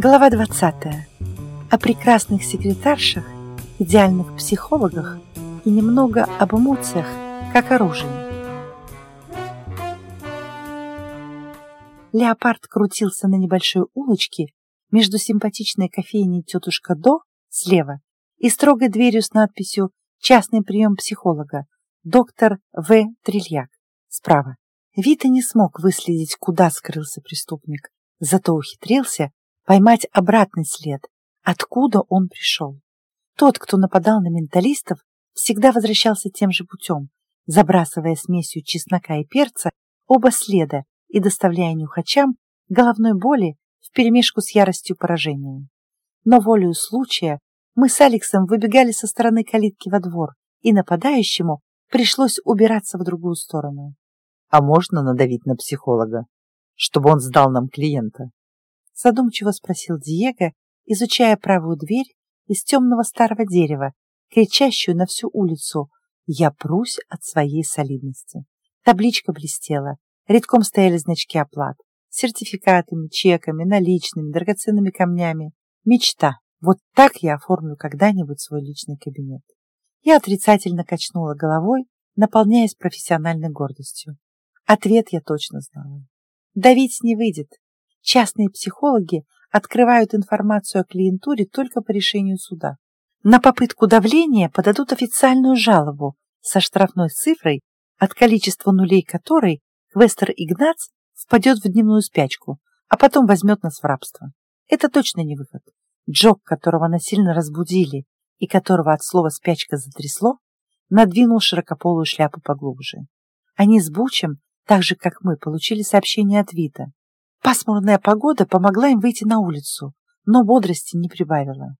Глава 20. О прекрасных секретаршах, идеальных психологах и немного об эмоциях, как оружии. Леопард крутился на небольшой улочке между симпатичной кофейней «Тетушка До» слева и строгой дверью с надписью «Частный прием психолога. Доктор В. Трильяк» справа. Вита не смог выследить, куда скрылся преступник, зато ухитрился поймать обратный след, откуда он пришел. Тот, кто нападал на менталистов, всегда возвращался тем же путем, забрасывая смесью чеснока и перца оба следа и доставляя нюхачам головной боли вперемешку с яростью поражения. Но волею случая мы с Алексом выбегали со стороны калитки во двор, и нападающему пришлось убираться в другую сторону. А можно надавить на психолога, чтобы он сдал нам клиента? Задумчиво спросил Диего, изучая правую дверь из темного старого дерева, кричащую на всю улицу «Я прусь от своей солидности». Табличка блестела, редком стояли значки оплат, сертификатами, чеками, наличными, драгоценными камнями. Мечта. Вот так я оформлю когда-нибудь свой личный кабинет. Я отрицательно качнула головой, наполняясь профессиональной гордостью. Ответ я точно знала. Давить не выйдет. Частные психологи открывают информацию о клиентуре только по решению суда. На попытку давления подадут официальную жалобу со штрафной цифрой, от количества нулей которой Квестер Игнац впадет в дневную спячку, а потом возьмет нас в рабство. Это точно не выход. Джок, которого насильно разбудили и которого от слова «спячка» затрясло, надвинул широкополую шляпу поглубже. Они с Бучем так же, как мы, получили сообщение от Вита. Пасмурная погода помогла им выйти на улицу, но бодрости не прибавила.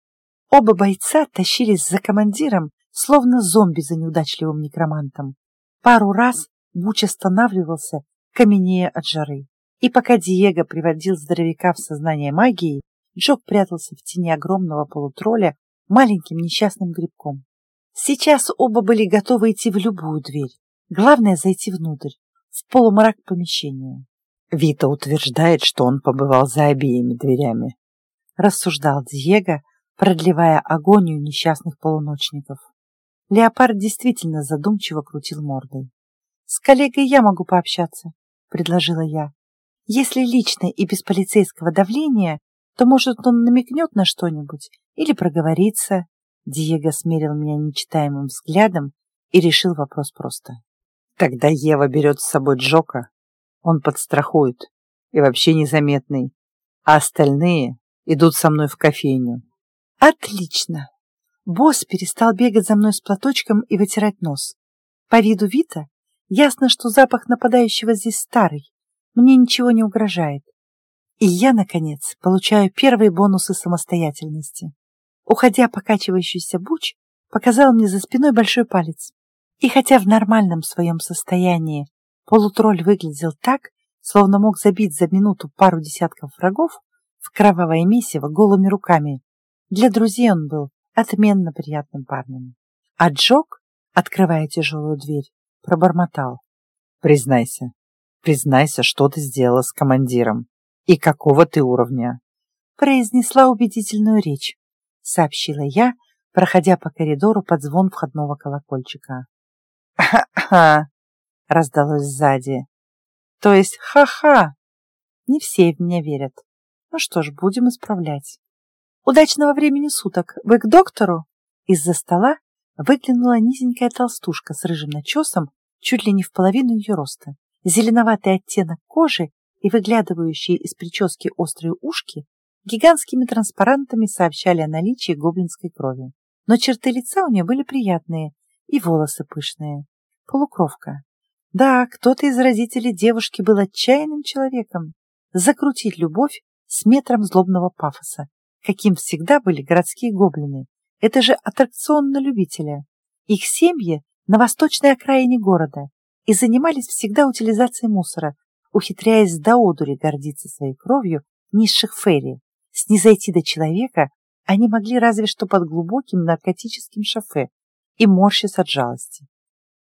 Оба бойца тащились за командиром, словно зомби за неудачливым некромантом. Пару раз Буч останавливался, каменея от жары. И пока Диего приводил здоровяка в сознание магии, Джок прятался в тени огромного полутролля маленьким несчастным грибком. Сейчас оба были готовы идти в любую дверь. Главное — зайти внутрь в полумрак помещения. Вита утверждает, что он побывал за обеими дверями. Рассуждал Диего, продлевая агонию несчастных полуночников. Леопард действительно задумчиво крутил мордой. «С коллегой я могу пообщаться», — предложила я. «Если лично и без полицейского давления, то, может, он намекнет на что-нибудь или проговорится». Диего смерил меня нечитаемым взглядом и решил вопрос просто. Тогда Ева берет с собой Джока. Он подстрахует и вообще незаметный. А остальные идут со мной в кофейню. Отлично. Босс перестал бегать за мной с платочком и вытирать нос. По виду Вита ясно, что запах нападающего здесь старый. Мне ничего не угрожает. И я, наконец, получаю первые бонусы самостоятельности. Уходя покачивающийся буч, показал мне за спиной большой палец. И хотя в нормальном своем состоянии полутролль выглядел так, словно мог забить за минуту пару десятков врагов в кровавое месиво голыми руками, для друзей он был отменно приятным парнем. А Джок, открывая тяжелую дверь, пробормотал. «Признайся, признайся, что ты сделала с командиром и какого ты уровня?» Произнесла убедительную речь, сообщила я, проходя по коридору под звон входного колокольчика. «Ха-ха!» — раздалось сзади. «То есть ха-ха!» Не все в меня верят. Ну что ж, будем исправлять. «Удачного времени суток! Вы к доктору?» Из-за стола выглянула низенькая толстушка с рыжим начесом, чуть ли не в половину ее роста. Зеленоватый оттенок кожи и выглядывающие из прически острые ушки гигантскими транспарантами сообщали о наличии гоблинской крови. Но черты лица у нее были приятные, и волосы пышные. Полукровка. Да, кто-то из родителей девушки был отчаянным человеком. Закрутить любовь с метром злобного пафоса, каким всегда были городские гоблины. Это же аттракцион на любителя. Их семьи на восточной окраине города и занимались всегда утилизацией мусора, ухитряясь до одури гордиться своей кровью низших фейри. Снизойти до человека они могли разве что под глубоким наркотическим шофе, и морщась от жалости.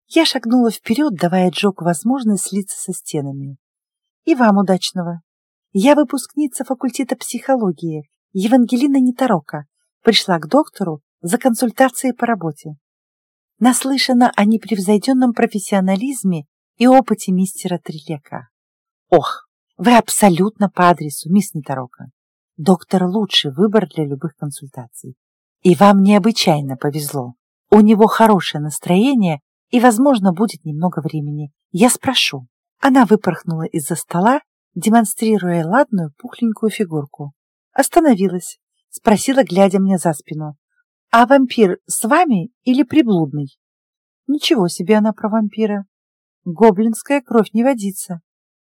Я шагнула вперед, давая Джоку возможность слиться со стенами. И вам удачного. Я выпускница факультета психологии Евангелина Неторока пришла к доктору за консультацией по работе. Наслышана о непревзойденном профессионализме и опыте мистера Трилека. Ох, вы абсолютно по адресу, мисс Неторока. Доктор – лучший выбор для любых консультаций. И вам необычайно повезло. У него хорошее настроение и, возможно, будет немного времени. Я спрошу. Она выпорхнула из-за стола, демонстрируя ладную пухленькую фигурку. Остановилась, спросила, глядя мне за спину. «А вампир с вами или приблудный?» Ничего себе она про вампира. Гоблинская кровь не водится,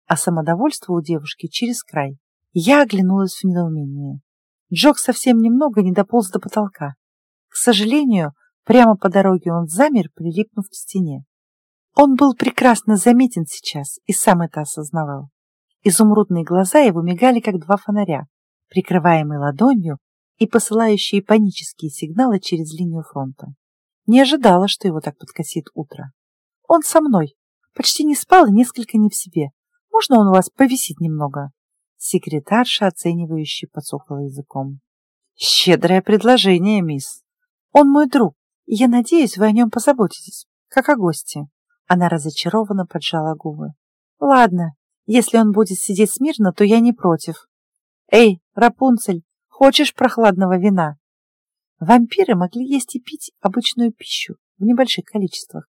а самодовольство у девушки через край. Я оглянулась в недоумении. Джок совсем немного не дополз до потолка. К сожалению, прямо по дороге он замер, прилипнув к стене. Он был прекрасно заметен сейчас и сам это осознавал. Изумрудные глаза его мигали, как два фонаря, прикрываемые ладонью и посылающие панические сигналы через линию фронта. Не ожидала, что его так подкосит утро. Он со мной. Почти не спал и несколько не в себе. Можно он у вас повисит немного? Секретарша, оценивающе подсохла языком. «Щедрое предложение, мисс. Он мой друг, я надеюсь, вы о нем позаботитесь, как о госте». Она разочарованно поджала губы. «Ладно, если он будет сидеть смирно, то я не против. Эй, Рапунцель, хочешь прохладного вина?» Вампиры могли есть и пить обычную пищу в небольших количествах,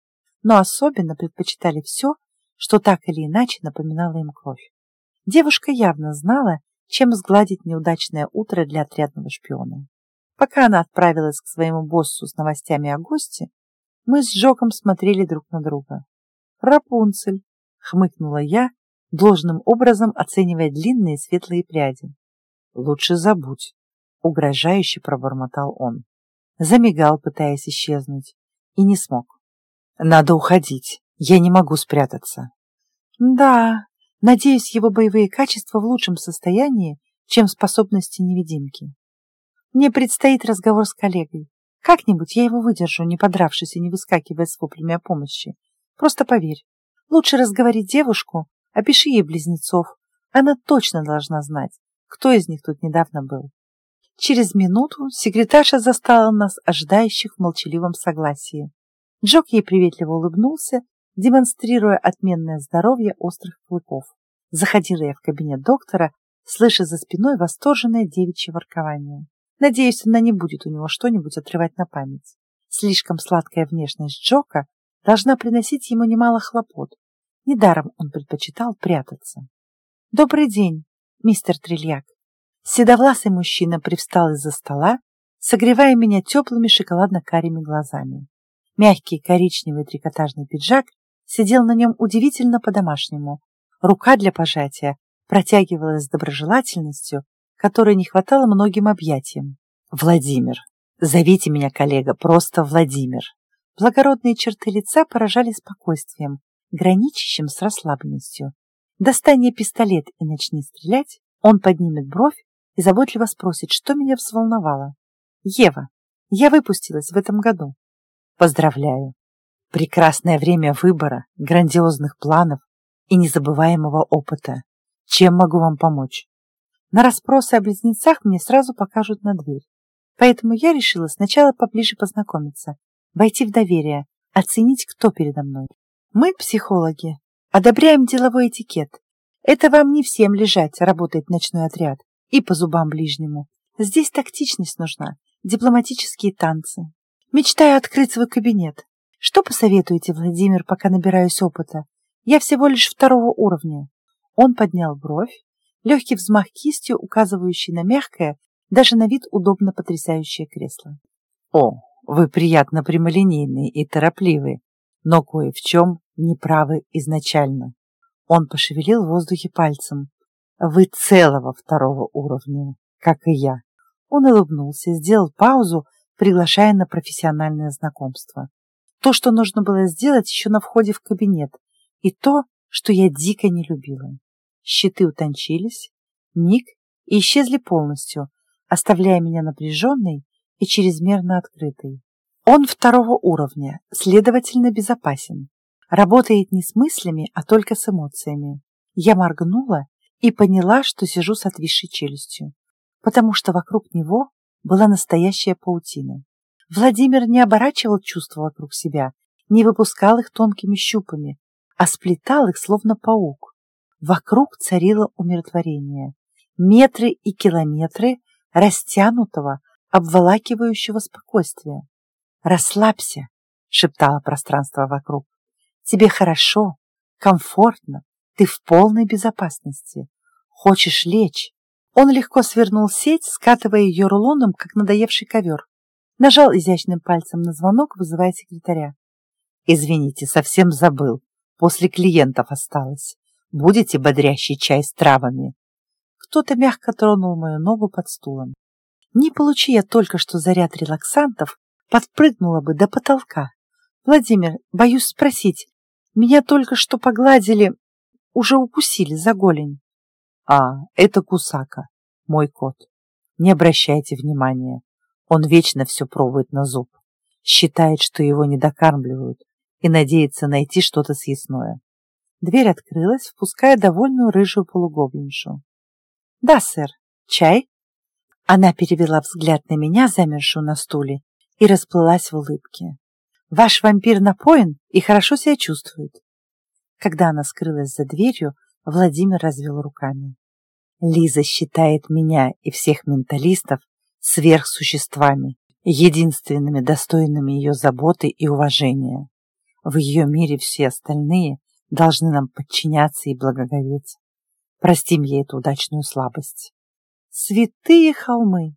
но особенно предпочитали все, что так или иначе напоминало им кровь. Девушка явно знала, чем сгладить неудачное утро для отрядного шпиона. Пока она отправилась к своему боссу с новостями о госте, мы с Джоком смотрели друг на друга. «Рапунцель!» — хмыкнула я, должным образом оценивая длинные светлые пряди. «Лучше забудь», — угрожающе пробормотал он. Замигал, пытаясь исчезнуть, и не смог. «Надо уходить, я не могу спрятаться». «Да, Надеюсь, его боевые качества в лучшем состоянии, чем способности невидимки. Мне предстоит разговор с коллегой. Как-нибудь я его выдержу, не подравшись и не выскакивая с воплями о помощи. Просто поверь. Лучше разговорить девушку, опиши ей близнецов. Она точно должна знать, кто из них тут недавно был. Через минуту секретарша застала нас, ожидающих в молчаливом согласии. Джок ей приветливо улыбнулся демонстрируя отменное здоровье острых клыков. Заходила я в кабинет доктора, слыша за спиной восторженное девичье воркование. Надеюсь, она не будет у него что-нибудь отрывать на память. Слишком сладкая внешность Джока должна приносить ему немало хлопот. Недаром он предпочитал прятаться. «Добрый день, мистер Трильяк!» Седовласый мужчина привстал из-за стола, согревая меня теплыми шоколадно-карими глазами. Мягкий коричневый трикотажный пиджак сидел на нем удивительно по-домашнему. Рука для пожатия протягивалась с доброжелательностью, которой не хватало многим объятиям. «Владимир! Зовите меня, коллега, просто Владимир!» Благородные черты лица поражали спокойствием, граничащим с расслабленностью. Достань пистолет и начни стрелять, он поднимет бровь и заботливо спросит, что меня взволновало. «Ева, я выпустилась в этом году». «Поздравляю! Прекрасное время выбора, грандиозных планов и незабываемого опыта. Чем могу вам помочь? На расспросы о близнецах мне сразу покажут на дверь. Поэтому я решила сначала поближе познакомиться, войти в доверие, оценить, кто передо мной. Мы, психологи, одобряем деловой этикет. Это вам не всем лежать, работает ночной отряд, и по зубам ближнему. Здесь тактичность нужна, дипломатические танцы. Мечтаю открыть свой кабинет, что посоветуете, Владимир, пока набираюсь опыта? Я всего лишь второго уровня. Он поднял бровь, легкий взмах кистью, указывающий на мягкое, даже на вид удобно потрясающее кресло. О, вы приятно прямолинейные и торопливые, но кое в чем неправы изначально. Он пошевелил в воздухе пальцем. Вы целого второго уровня, как и я. Он улыбнулся, сделал паузу, приглашая на профессиональное знакомство. То, что нужно было сделать еще на входе в кабинет, и то, что я дико не любила. Щиты утончились, миг и исчезли полностью, оставляя меня напряженной и чрезмерно открытой. Он второго уровня, следовательно, безопасен. Работает не с мыслями, а только с эмоциями. Я моргнула и поняла, что сижу с отвисшей челюстью. потому что вокруг него была настоящая паутина. Владимир не оборачивал чувства вокруг себя, не выпускал их тонкими щупами, а сплетал их, словно паук. Вокруг царило умиротворение. Метры и километры растянутого, обволакивающего спокойствия. «Расслабься», — шептало пространство вокруг. «Тебе хорошо, комфортно, ты в полной безопасности. Хочешь лечь?» Он легко свернул сеть, скатывая ее рулоном, как надоевший ковер. Нажал изящным пальцем на звонок, вызывая секретаря. «Извините, совсем забыл. После клиентов осталось. Будете бодрящий чай с травами?» Кто-то мягко тронул мою ногу под стулом. Не получи я только что заряд релаксантов, подпрыгнула бы до потолка. Владимир, боюсь спросить, меня только что погладили, уже укусили за голень. А, это Кусака, мой кот. Не обращайте внимания. Он вечно все пробует на зуб. Считает, что его не докармливают и надеется найти что-то съестное. Дверь открылась, впуская довольную рыжую полугоблиншу. «Да, сэр. Чай?» Она перевела взгляд на меня, замершую на стуле, и расплылась в улыбке. «Ваш вампир напоен и хорошо себя чувствует». Когда она скрылась за дверью, Владимир развел руками. Лиза считает меня и всех менталистов сверхсуществами, единственными достойными ее заботы и уважения. В ее мире все остальные должны нам подчиняться и благоговеть. Простим ей эту удачную слабость. Святые холмы!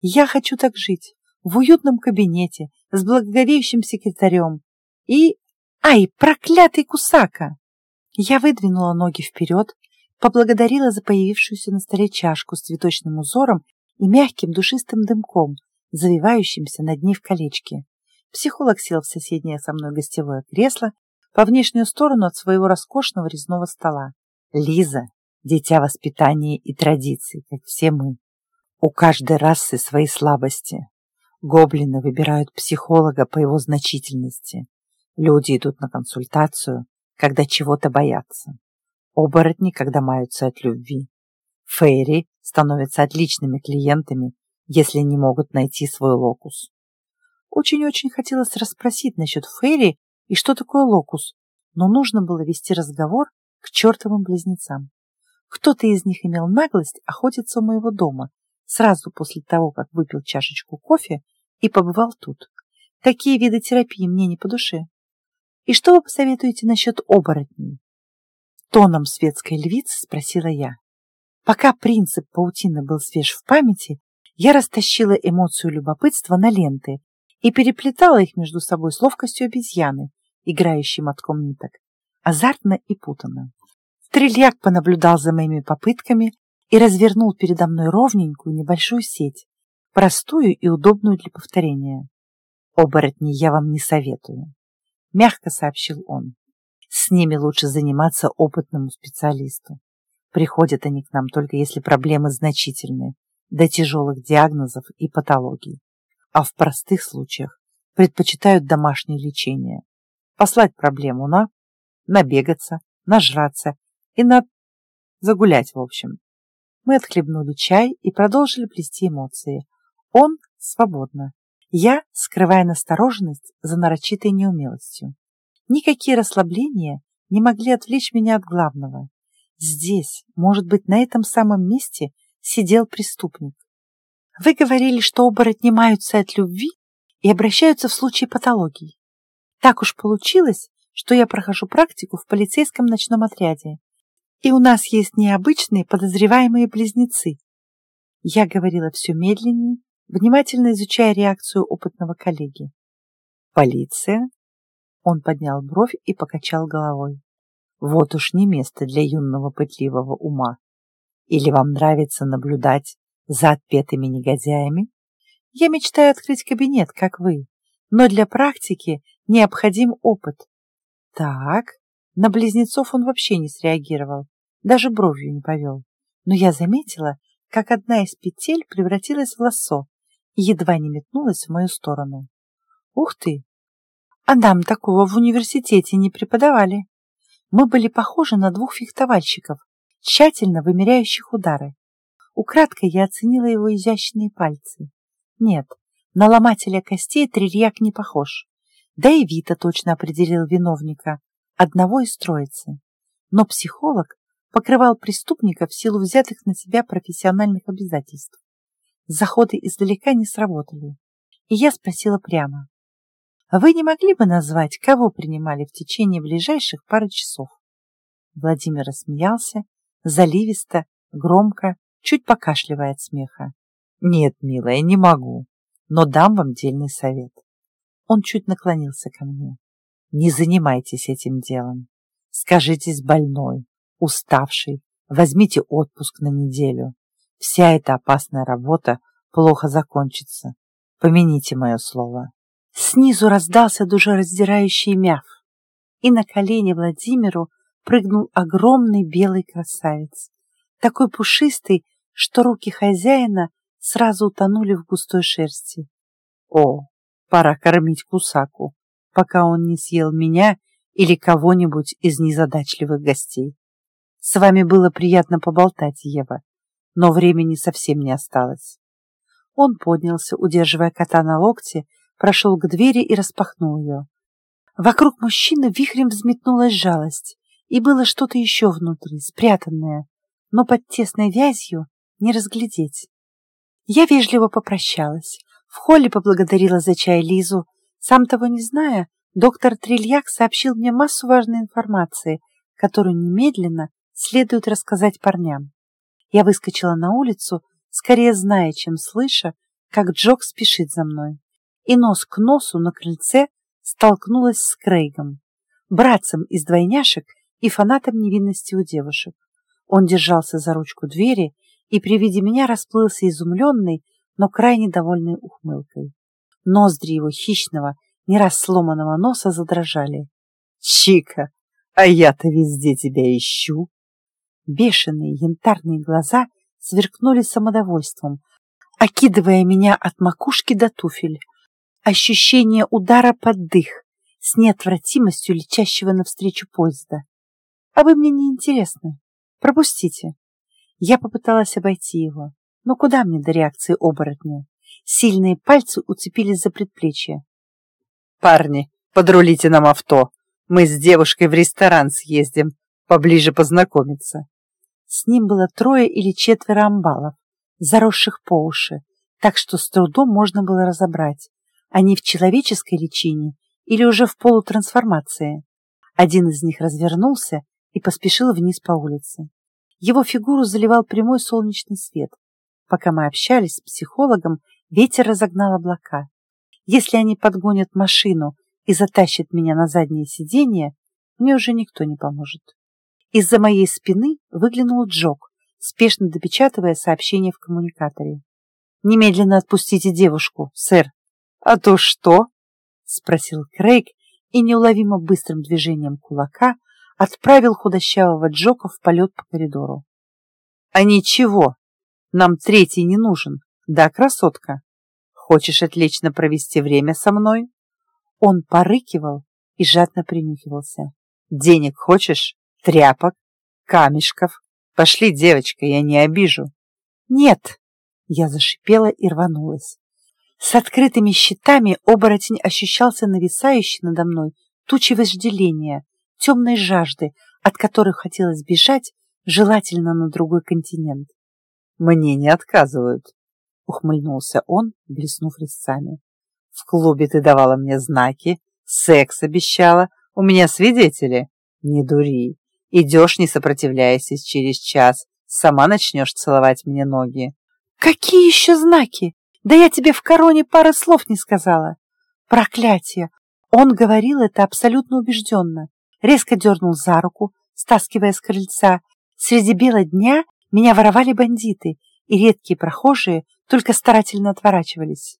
Я хочу так жить, в уютном кабинете, с благоговеющим секретарем. И... Ай, проклятый кусака! Я выдвинула ноги вперед, поблагодарила за появившуюся на столе чашку с цветочным узором и мягким душистым дымком, завивающимся над ней в колечке. Психолог сел в соседнее со мной гостевое кресло по внешнюю сторону от своего роскошного резного стола. «Лиза, дитя воспитания и традиций, как все мы. У каждой расы свои слабости. Гоблины выбирают психолога по его значительности. Люди идут на консультацию, когда чего-то боятся. Оборотни, когда маются от любви. Фейри становятся отличными клиентами, если не могут найти свой локус. Очень-очень хотелось расспросить насчет Фейри и что такое локус, но нужно было вести разговор к чертовым близнецам. Кто-то из них имел наглость охотиться у моего дома сразу после того, как выпил чашечку кофе и побывал тут. Такие виды терапии мне не по душе. И что вы посоветуете насчет оборотней? Тоном светской львицы спросила я. Пока принцип паутины был свеж в памяти, я растащила эмоцию любопытства на ленты и переплетала их между собой с ловкостью обезьяны, играющей мотком ниток, азартно и путанно. Стрельяк понаблюдал за моими попытками и развернул передо мной ровненькую небольшую сеть, простую и удобную для повторения. «Оборотни я вам не советую», — мягко сообщил он. «С ними лучше заниматься опытному специалисту. Приходят они к нам только если проблемы значительные, до тяжелых диагнозов и патологий. А в простых случаях предпочитают домашнее лечение. Послать проблему на, набегаться, нажраться и на... загулять, в общем. Мы отхлебнули чай и продолжили плести эмоции. Он свободно. Я, скрывая настороженность за нарочитой неумелостью. Никакие расслабления не могли отвлечь меня от главного. Здесь, может быть, на этом самом месте сидел преступник. Вы говорили, что оборотни маются от любви и обращаются в случае патологии. Так уж получилось, что я прохожу практику в полицейском ночном отряде. И у нас есть необычные подозреваемые близнецы. Я говорила все медленнее, внимательно изучая реакцию опытного коллеги. Полиция? Он поднял бровь и покачал головой. Вот уж не место для юного пытливого ума. Или вам нравится наблюдать за отпетыми негодяями? Я мечтаю открыть кабинет, как вы, но для практики необходим опыт. Так, на близнецов он вообще не среагировал, даже бровью не повел. Но я заметила, как одна из петель превратилась в лассо и едва не метнулась в мою сторону. Ух ты! А нам такого в университете не преподавали. Мы были похожи на двух фехтовальщиков, тщательно вымеряющих удары. Украдкой я оценила его изящные пальцы. Нет, на ломателя костей трильяк не похож. Да и Вита точно определил виновника, одного из троицы. Но психолог покрывал преступника в силу взятых на себя профессиональных обязательств. Заходы издалека не сработали, и я спросила прямо. «Вы не могли бы назвать, кого принимали в течение ближайших пары часов?» Владимир рассмеялся, заливисто, громко, чуть покашливая от смеха. «Нет, милая, не могу, но дам вам дельный совет». Он чуть наклонился ко мне. «Не занимайтесь этим делом. Скажитесь больной, уставший, возьмите отпуск на неделю. Вся эта опасная работа плохо закончится. Помяните мое слово». Снизу раздался душераздирающий мяв, и на колени Владимиру прыгнул огромный белый красавец, такой пушистый, что руки хозяина сразу утонули в густой шерсти. О, пора кормить кусаку, пока он не съел меня или кого-нибудь из незадачливых гостей. С вами было приятно поболтать, Ева, но времени совсем не осталось. Он поднялся, удерживая кота на локте, прошел к двери и распахнул ее. Вокруг мужчины вихрем взметнулась жалость, и было что-то еще внутри, спрятанное, но под тесной вязью не разглядеть. Я вежливо попрощалась, в холле поблагодарила за чай Лизу. Сам того не зная, доктор Трильяк сообщил мне массу важной информации, которую немедленно следует рассказать парням. Я выскочила на улицу, скорее зная, чем слыша, как Джок спешит за мной. И нос к носу на крыльце столкнулась с Крейгом, братцем из двойняшек и фанатом невинности у девушек. Он держался за ручку двери и при виде меня расплылся изумленной, но крайне довольной ухмылкой. Ноздри его хищного, не раз сломанного носа задрожали. «Чика, а я-то везде тебя ищу!» Бешеные янтарные глаза сверкнули самодовольством, окидывая меня от макушки до туфель. Ощущение удара под дых с неотвратимостью летящего навстречу поезда. А вы мне не интересны. Пропустите. Я попыталась обойти его. Но куда мне до реакции оборотня? Сильные пальцы уцепились за предплечье. «Парни, подрулите нам авто. Мы с девушкой в ресторан съездим, поближе познакомиться». С ним было трое или четверо амбалов, заросших по уши, так что с трудом можно было разобрать, они в человеческой личине или уже в полутрансформации. Один из них развернулся и поспешил вниз по улице. Его фигуру заливал прямой солнечный свет. Пока мы общались с психологом, ветер разогнал облака. Если они подгонят машину и затащат меня на заднее сиденье, мне уже никто не поможет. Из-за моей спины выглянул Джок, спешно допечатывая сообщение в коммуникаторе. «Немедленно отпустите девушку, сэр». «А то что?» — спросил Крейг и неуловимо быстрым движением кулака отправил худощавого Джока в полет по коридору. «А ничего, нам третий не нужен, да, красотка? Хочешь отлично провести время со мной?» Он порыкивал и жадно принюхивался. «Денег хочешь? Тряпок? Камешков? Пошли, девочка, я не обижу». «Нет!» Я зашипела и рванулась. С открытыми щитами оборотень ощущался нависающий надо мной тучей вожделения, темной жажды, от которой хотелось бежать, желательно на другой континент. «Мне не отказывают», — ухмыльнулся он, блеснув резцами. «В клубе ты давала мне знаки, секс обещала, у меня свидетели. Не дури, идешь, не сопротивляясь, и через час сама начнешь целовать мне ноги». «Какие еще знаки? Да я тебе в короне пары слов не сказала». «Проклятие!» Он говорил это абсолютно убежденно резко дернул за руку, стаскивая с крыльца. Среди бела дня меня воровали бандиты, и редкие прохожие только старательно отворачивались.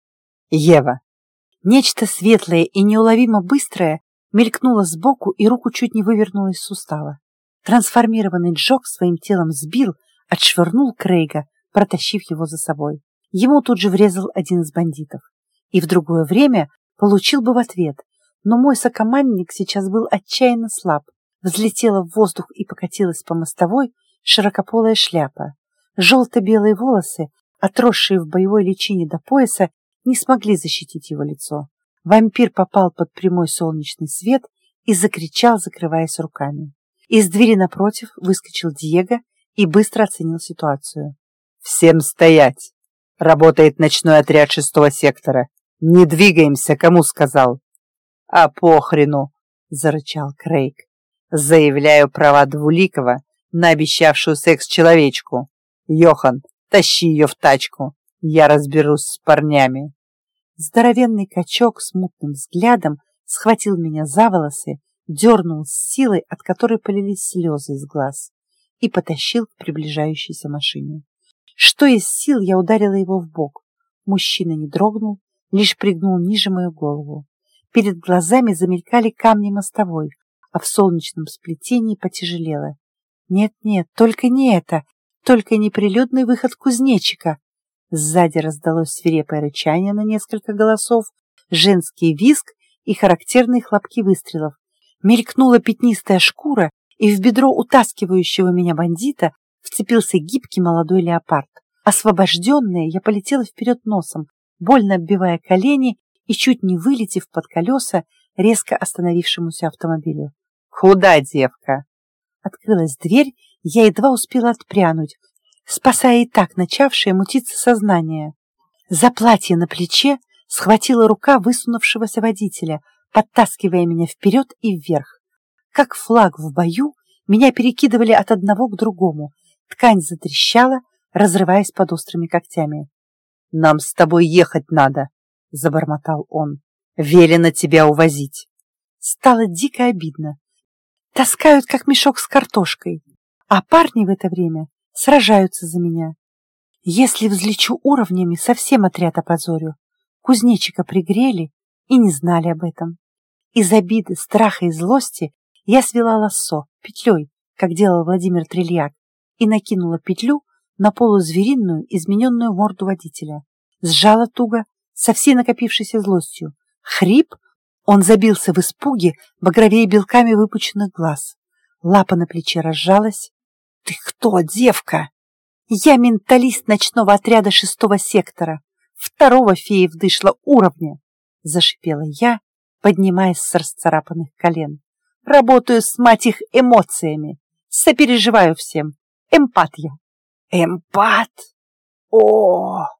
Ева. Нечто светлое и неуловимо быстрое мелькнуло сбоку, и руку чуть не вывернуло из сустава. Трансформированный Джок своим телом сбил, отшвырнул Крейга, протащив его за собой. Ему тут же врезал один из бандитов. И в другое время получил бы в ответ, но мой сокомандник сейчас был отчаянно слаб. Взлетела в воздух и покатилась по мостовой широкополая шляпа. Желто-белые волосы, отросшие в боевой личине до пояса, не смогли защитить его лицо. Вампир попал под прямой солнечный свет и закричал, закрываясь руками. Из двери напротив выскочил Диего и быстро оценил ситуацию. «Всем стоять! Работает ночной отряд шестого сектора. Не двигаемся, кому сказал!» «А похрену!» — зарычал Крейг. «Заявляю права Двуликова на обещавшую секс-человечку. Йохан, тащи ее в тачку, я разберусь с парнями». Здоровенный качок с мутным взглядом схватил меня за волосы, дернул с силой, от которой полились слезы из глаз, и потащил к приближающейся машине. Что из сил я ударила его в бок. Мужчина не дрогнул, лишь пригнул ниже мою голову. Перед глазами замелькали камни мостовой, а в солнечном сплетении потяжелело. Нет-нет, только не это, только неприлюдный выход кузнечика. Сзади раздалось свирепое рычание на несколько голосов, женский визг и характерные хлопки выстрелов. Мелькнула пятнистая шкура, и в бедро утаскивающего меня бандита вцепился гибкий молодой леопард. Освобожденная, я полетела вперед носом, больно оббивая колени и, чуть не вылетев под колеса, резко остановившемуся автомобилю. «Куда, девка?» Открылась дверь, я едва успела отпрянуть, спасая и так начавшее мутиться сознание. За платье на плече схватила рука высунувшегося водителя, подтаскивая меня вперед и вверх. Как флаг в бою, меня перекидывали от одного к другому. Ткань затрещала, разрываясь под острыми когтями. «Нам с тобой ехать надо», — забормотал он. «Велено тебя увозить». Стало дико обидно. Таскают, как мешок с картошкой, а парни в это время сражаются за меня. Если взлечу уровнями, совсем отряд опозорю. Кузнечика пригрели и не знали об этом. Из обиды, страха и злости я свела лассо петлей, как делал Владимир Трильяк, и накинула петлю на полузверинную, измененную морду водителя. Сжала туго, со всей накопившейся злостью. Хрип, он забился в испуге, багровее белками выпученных глаз. Лапа на плече разжалась. «Ты кто, девка?» «Я менталист ночного отряда шестого сектора, второго феи вдышла уровня», — зашипела я, поднимаясь с расцарапанных колен. «Работаю с мать их эмоциями, сопереживаю всем. Эмпат я». «Эмпат? О!»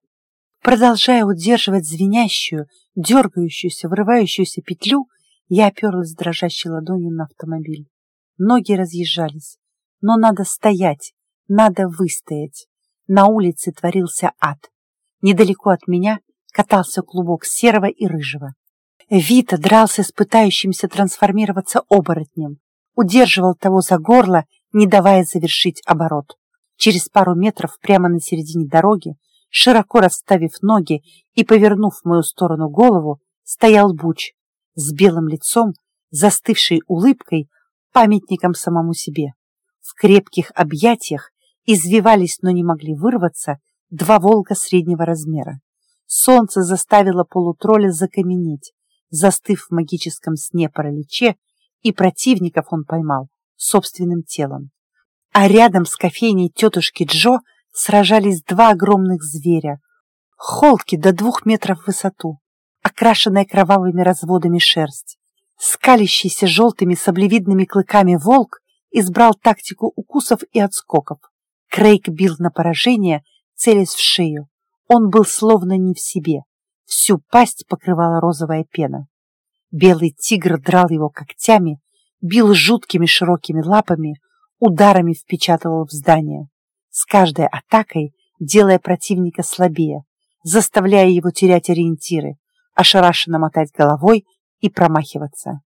Продолжая удерживать звенящую, дергающуюся, вырывающуюся петлю, я оперлась дрожащей ладонью на автомобиль. Ноги разъезжались. Но надо стоять, надо выстоять. На улице творился ад. Недалеко от меня катался клубок серого и рыжего. Вита дрался с пытающимся трансформироваться оборотнем, удерживал того за горло, не давая завершить оборот. Через пару метров прямо на середине дороги, широко расставив ноги и повернув в мою сторону голову, стоял Буч с белым лицом, застывшей улыбкой, памятником самому себе. В крепких объятиях извивались, но не могли вырваться, два волка среднего размера. Солнце заставило полутролля закаменеть, застыв в магическом сне параличе, и противников он поймал собственным телом. А рядом с кофейней тетушки Джо сражались два огромных зверя, холки до двух метров в высоту, окрашенная кровавыми разводами шерсть. Скалящийся желтыми саблевидными клыками волк избрал тактику укусов и отскоков. Крейг бил на поражение, целясь в шею. Он был словно не в себе. Всю пасть покрывала розовая пена. Белый тигр драл его когтями, бил жуткими широкими лапами, ударами впечатывал в здание. С каждой атакой делая противника слабее, заставляя его терять ориентиры, ошарашенно мотать головой и промахиваться.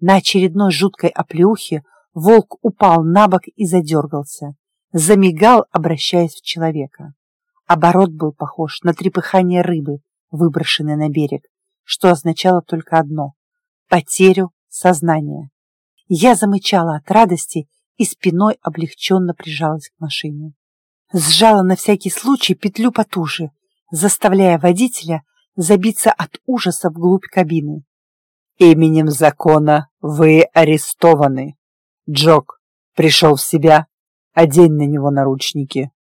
На очередной жуткой оплеухе волк упал на бок и задергался, замигал, обращаясь в человека. Оборот был похож на трепыхание рыбы, выброшенной на берег, что означало только одно — потерю сознания. Я замычала от радости и спиной облегченно прижалась к машине. Сжала на всякий случай петлю потуже, заставляя водителя забиться от ужаса вглубь кабины. «Именем закона вы арестованы. Джок пришел в себя, одень на него наручники».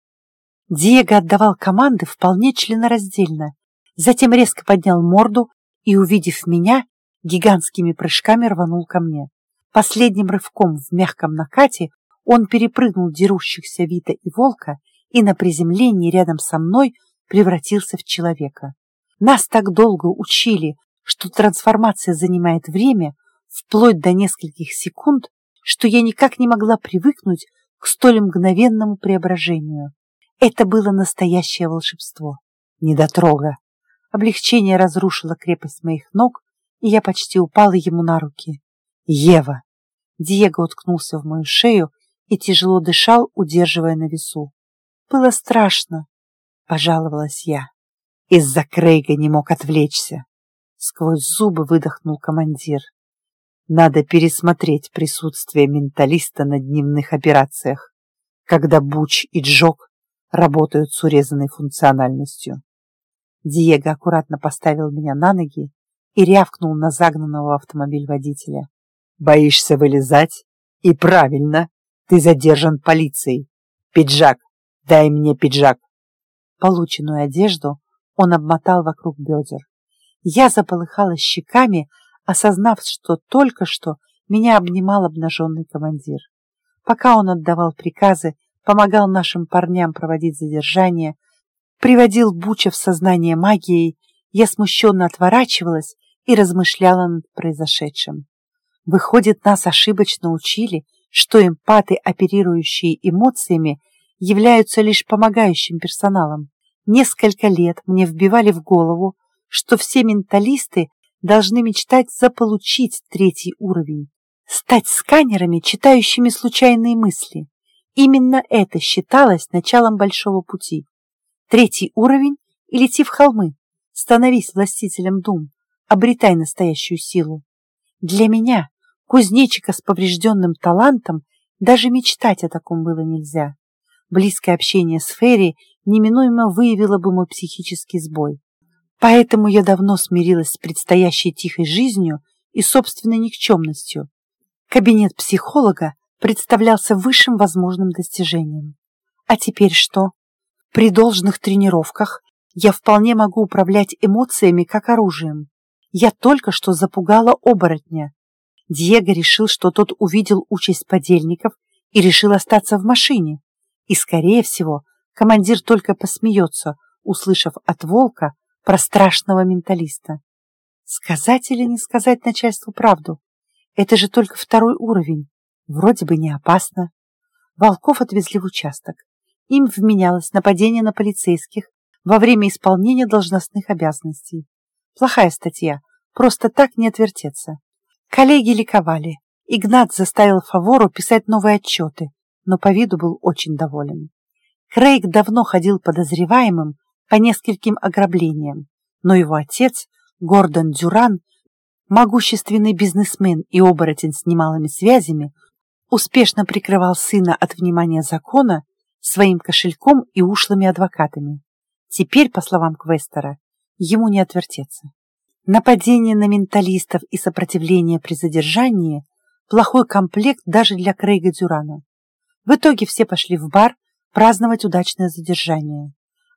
Диего отдавал команды вполне членораздельно, затем резко поднял морду и, увидев меня, гигантскими прыжками рванул ко мне. Последним рывком в мягком накате он перепрыгнул дерущихся Вита и Волка и на приземлении рядом со мной превратился в человека. Нас так долго учили, что трансформация занимает время, вплоть до нескольких секунд, что я никак не могла привыкнуть к столь мгновенному преображению. Это было настоящее волшебство. Недотрога. Облегчение разрушило крепость моих ног, и я почти упала ему на руки. «Ева!» Диего уткнулся в мою шею и тяжело дышал, удерживая на весу. «Было страшно», — пожаловалась я. Из-за Крейга не мог отвлечься. Сквозь зубы выдохнул командир. Надо пересмотреть присутствие менталиста на дневных операциях, когда Буч и Джок работают с урезанной функциональностью. Диего аккуратно поставил меня на ноги и рявкнул на загнанного автомобиль водителя. «Боишься вылезать? И правильно, ты задержан полицией. Пиджак, дай мне пиджак!» Полученную одежду он обмотал вокруг бедер. Я заполыхала щеками, осознав, что только что меня обнимал обнаженный командир. Пока он отдавал приказы, помогал нашим парням проводить задержание, приводил Буча в сознание магией, я смущенно отворачивалась и размышляла над произошедшим. Выходит, нас ошибочно учили, что эмпаты, оперирующие эмоциями, являются лишь помогающим персоналом. Несколько лет мне вбивали в голову, что все менталисты должны мечтать заполучить третий уровень, стать сканерами, читающими случайные мысли. Именно это считалось началом большого пути. Третий уровень и лети в холмы, становись властителем дум, обретай настоящую силу. Для меня, кузнечика с поврежденным талантом, даже мечтать о таком было нельзя. Близкое общение с Ферри неминуемо выявило бы мой психический сбой. Поэтому я давно смирилась с предстоящей тихой жизнью и собственной никчемностью. Кабинет психолога представлялся высшим возможным достижением. А теперь что? При должных тренировках я вполне могу управлять эмоциями как оружием. Я только что запугала оборотня. Диего решил, что тот увидел участь подельников и решил остаться в машине. И, скорее всего, командир только посмеется, услышав от волка, про страшного менталиста. Сказать или не сказать начальству правду? Это же только второй уровень. Вроде бы не опасно. Волков отвезли в участок. Им вменялось нападение на полицейских во время исполнения должностных обязанностей. Плохая статья, просто так не отвертеться. Коллеги ликовали. Игнат заставил Фавору писать новые отчеты, но по виду был очень доволен. Крейг давно ходил подозреваемым по нескольким ограблениям, но его отец, Гордон Дюран, могущественный бизнесмен и оборотень с немалыми связями, успешно прикрывал сына от внимания закона своим кошельком и ушлыми адвокатами. Теперь, по словам Квестера, ему не отвертеться. Нападение на менталистов и сопротивление при задержании – плохой комплект даже для Крейга Дюрана. В итоге все пошли в бар праздновать удачное задержание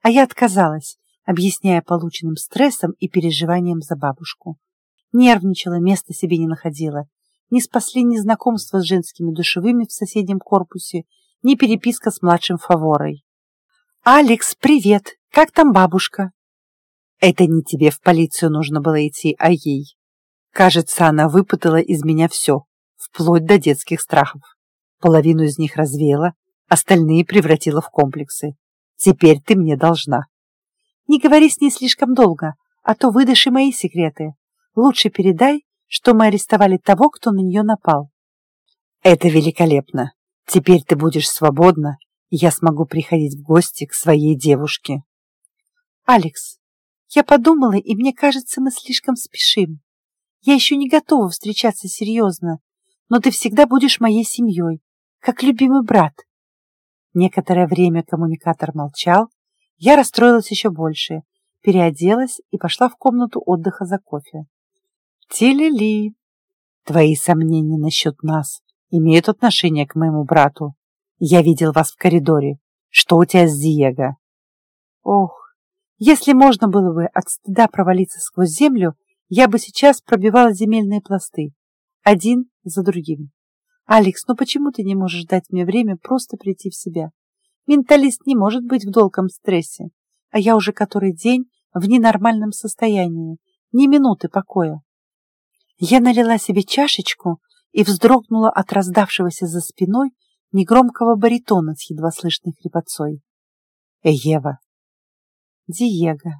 а я отказалась, объясняя полученным стрессом и переживанием за бабушку. Нервничала, места себе не находила. Не спасли ни знакомства с женскими душевыми в соседнем корпусе, ни переписка с младшим фаворой. «Алекс, привет! Как там бабушка?» «Это не тебе в полицию нужно было идти, а ей. Кажется, она выпытала из меня все, вплоть до детских страхов. Половину из них развеяла, остальные превратила в комплексы. Теперь ты мне должна. Не говори с ней слишком долго, а то выдашь и мои секреты. Лучше передай, что мы арестовали того, кто на нее напал. Это великолепно. Теперь ты будешь свободна, и я смогу приходить в гости к своей девушке. Алекс, я подумала, и мне кажется, мы слишком спешим. Я еще не готова встречаться серьезно, но ты всегда будешь моей семьей, как любимый брат. Некоторое время коммуникатор молчал. Я расстроилась еще больше, переоделась и пошла в комнату отдыха за кофе. Телели, твои сомнения насчет нас имеют отношение к моему брату. Я видел вас в коридоре. Что у тебя с Диего? Ох, если можно было бы от стыда провалиться сквозь землю, я бы сейчас пробивала земельные пласты, один за другим. Алекс, ну почему ты не можешь дать мне время просто прийти в себя? Менталист не может быть в долгом стрессе, а я уже который день в ненормальном состоянии, ни минуты покоя. Я налила себе чашечку и вздрогнула от раздавшегося за спиной негромкого баритона с едва слышной хрипотцой. Ева. Диего.